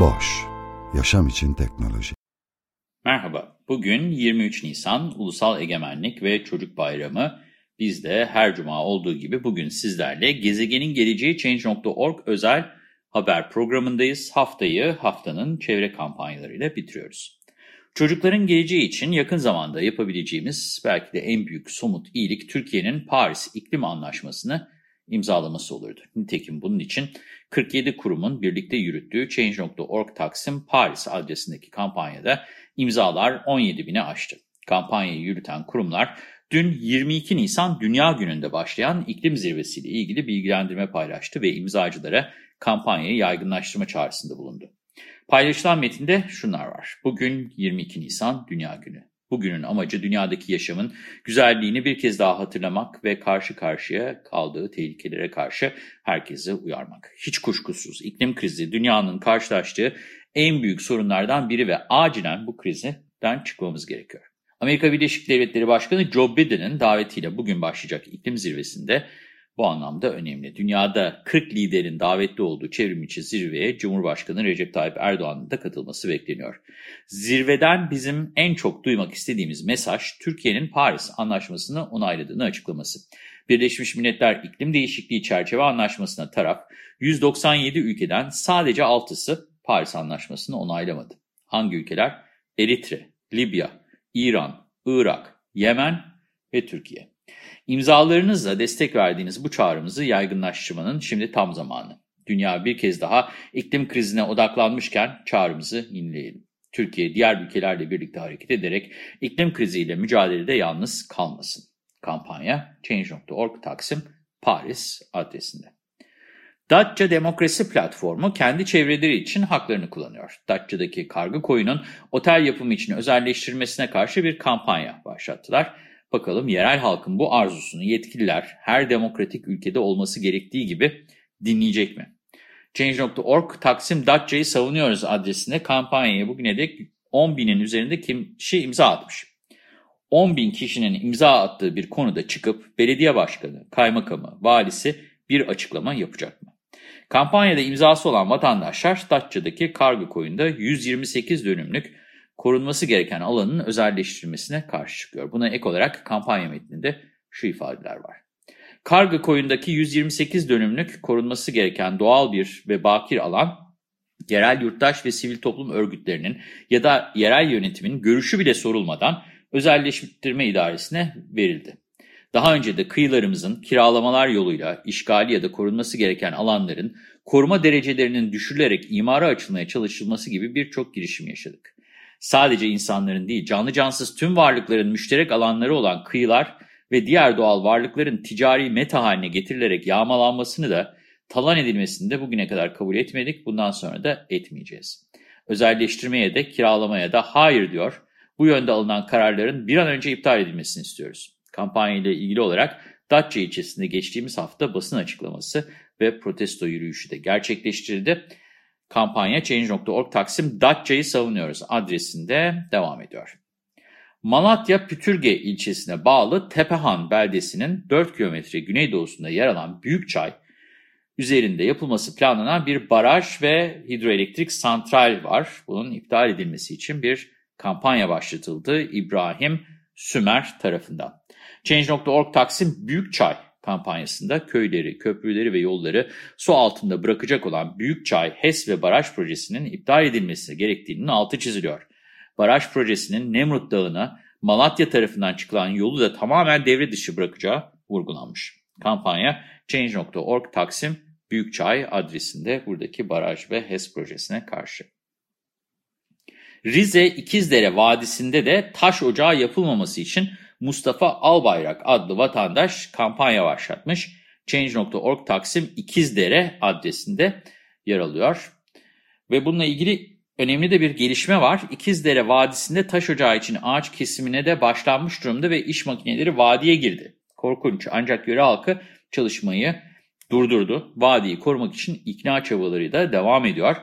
Boş, yaşam için teknoloji. Merhaba, bugün 23 Nisan Ulusal Egemenlik ve Çocuk Bayramı. Biz de her cuma olduğu gibi bugün sizlerle Gezegenin Geleceği Change.org özel haber programındayız. Haftayı haftanın çevre kampanyalarıyla bitiriyoruz. Çocukların geleceği için yakın zamanda yapabileceğimiz belki de en büyük somut iyilik Türkiye'nin Paris İklim Anlaşması'nı imzalaması olurdu. Nitekim bunun için 47 kurumun birlikte yürüttüğü Change.org Taksim Paris adresindeki kampanyada imzalar 17 bine aştı. Kampanyayı yürüten kurumlar dün 22 Nisan Dünya Günü'nde başlayan iklim zirvesiyle ilgili bilgilendirme paylaştı ve imzacılara kampanyayı yaygınlaştırma çağrısında bulundu. Paylaşılan metinde şunlar var. Bugün 22 Nisan Dünya Günü. Bugünün amacı dünyadaki yaşamın güzelliğini bir kez daha hatırlamak ve karşı karşıya kaldığı tehlikelere karşı herkesi uyarmak. Hiç kuşkusuz iklim krizi dünyanın karşılaştığı en büyük sorunlardan biri ve acilen bu krizden çıkmamız gerekiyor. Amerika Birleşik Devletleri Başkanı Joe Biden'ın davetiyle bugün başlayacak iklim zirvesinde bu anlamda önemli. Dünyada 40 liderin davetli olduğu çevrimiçi zirveye Cumhurbaşkanı Recep Tayyip Erdoğan'ın da katılması bekleniyor. Zirveden bizim en çok duymak istediğimiz mesaj Türkiye'nin Paris Anlaşması'nı onayladığını açıklaması. Birleşmiş Milletler İklim Değişikliği Çerçeve Anlaşması'na taraf 197 ülkeden sadece 6'sı Paris Anlaşması'nı onaylamadı. Hangi ülkeler? Eritre, Libya, İran, Irak, Yemen ve Türkiye. İmzalarınızla destek verdiğiniz bu çağrımızı yaygınlaştırmanın şimdi tam zamanı. Dünya bir kez daha iklim krizine odaklanmışken çağrımızı yenileyelim. Türkiye diğer ülkelerle birlikte hareket ederek iklim kriziyle mücadelede yalnız kalmasın. Kampanya Change.org Taksim Paris adresinde. Datça Demokrasi Platformu kendi çevreleri için haklarını kullanıyor. Datça'daki kargı koyunun otel yapımı için özelleştirilmesine karşı bir kampanya başlattılar. Bakalım yerel halkın bu arzusunu yetkililer her demokratik ülkede olması gerektiği gibi dinleyecek mi? Change.org Taksim Datça'yı savunuyoruz adresine kampanyaya bugüne dek 10 binin üzerinde kişi imza atmış. 10 bin kişinin imza attığı bir konuda çıkıp belediye başkanı, kaymakamı, valisi bir açıklama yapacak mı? Kampanyada imzası olan vatandaşlar Datça'daki kargı koyunda 128 dönümlük korunması gereken alanın özelleştirilmesine karşı çıkıyor. Buna ek olarak kampanya metninde şu ifadeler var. Kargı koyundaki 128 dönümlük korunması gereken doğal bir ve bakir alan, yerel yurttaş ve sivil toplum örgütlerinin ya da yerel yönetimin görüşü bile sorulmadan özelleştirme idaresine verildi. Daha önce de kıyılarımızın kiralamalar yoluyla işgali ya da korunması gereken alanların koruma derecelerinin düşürülerek imara açılmaya çalışılması gibi birçok girişim yaşadık. Sadece insanların değil, canlı cansız tüm varlıkların müşterek alanları olan kıyılar ve diğer doğal varlıkların ticari meta haline getirilerek yağmalanmasını da talan edilmesini de bugüne kadar kabul etmedik, bundan sonra da etmeyeceğiz. Özelleştirmeye de kiralamaya da hayır diyor. Bu yönde alınan kararların bir an önce iptal edilmesini istiyoruz. Kampanya ile ilgili olarak Datça ilçesinde geçtiğimiz hafta basın açıklaması ve protesto yürüyüşü de gerçekleştirildi. Kampanya Change.org Taksim Datça'yı savunuyoruz adresinde devam ediyor. Malatya Pütürge ilçesine bağlı Tepehan beldesinin 4 kilometre güneydoğusunda yer alan Büyükçay üzerinde yapılması planlanan bir baraj ve hidroelektrik santral var. Bunun iptal edilmesi için bir kampanya başlatıldı İbrahim Sümer tarafından. Change.org Taksim Büyükçay kampanyasında köyleri, köprüleri ve yolları su altında bırakacak olan Büyükçay HES ve Baraj Projesi'nin iptal edilmesi gerektiğinin altı çiziliyor. Baraj Projesi'nin Nemrut Dağı'na Malatya tarafından çıkılan yolu da tamamen devre dışı bırakacağı vurgulanmış. Kampanya Change.org Taksim Büyükçay adresinde buradaki baraj ve HES projesine karşı. Rize İkizdere Vadisi'nde de taş ocağı yapılmaması için Mustafa Albayrak adlı vatandaş kampanya başlatmış. Change.org Taksim İkizdere adresinde yer alıyor. Ve bununla ilgili önemli de bir gelişme var. İkizdere Vadisi'nde taş ocağı için ağaç kesimine de başlanmış durumda ve iş makineleri vadiye girdi. Korkunç ancak yöre halkı çalışmayı durdurdu. Vadiyi korumak için ikna çabaları da devam ediyor.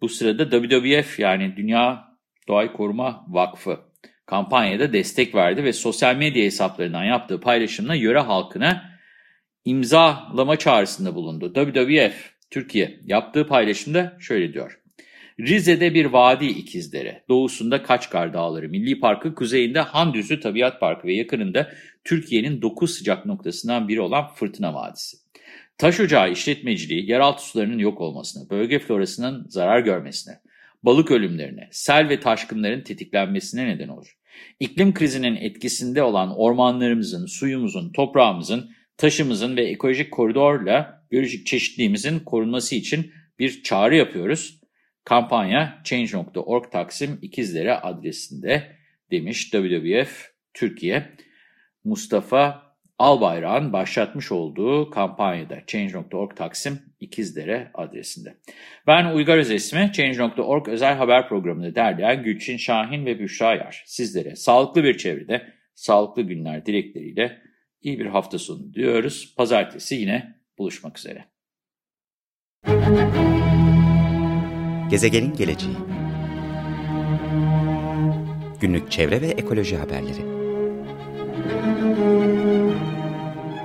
Bu sırada WWF yani Dünya Doğayı Koruma Vakfı kampanyada destek verdi ve sosyal medya hesaplarından yaptığı paylaşımla yöre halkına imzalama çağrısında bulundu. WWF Türkiye yaptığı paylaşımda şöyle diyor. Rize'de bir vadi ikizlere, doğusunda Kaçkar Dağları Milli Parkı, kuzeyinde Handüzü Tabiat Parkı ve yakınında Türkiye'nin 9 sıcak noktasından biri olan Fırtına Vadisi. Taş ocağı işletmeciliği yeraltı sularının yok olmasına, bölge florasının zarar görmesine, balık ölümlerine, sel ve taşkınların tetiklenmesine neden olur. İklim krizinin etkisinde olan ormanlarımızın, suyumuzun, toprağımızın, taşımızın ve ekolojik koridorla biyolojik çeşitliliğimizin korunması için bir çağrı yapıyoruz. Kampanya Change.org Taksim İkizlere adresinde demiş WWF Türkiye. Mustafa Albayrak'ın başlatmış olduğu kampanyada Change.org Taksim İkizdere adresinde. Ben Uygar Özesmi, Change.org özel haber programını derleyen Gülçin Şahin ve Büşra Yar. Sizlere sağlıklı bir çevrede, sağlıklı günler dilekleriyle iyi bir hafta sonu diyoruz. Pazartesi yine buluşmak üzere. Gezegenin geleceği Günlük çevre ve ekoloji haberleri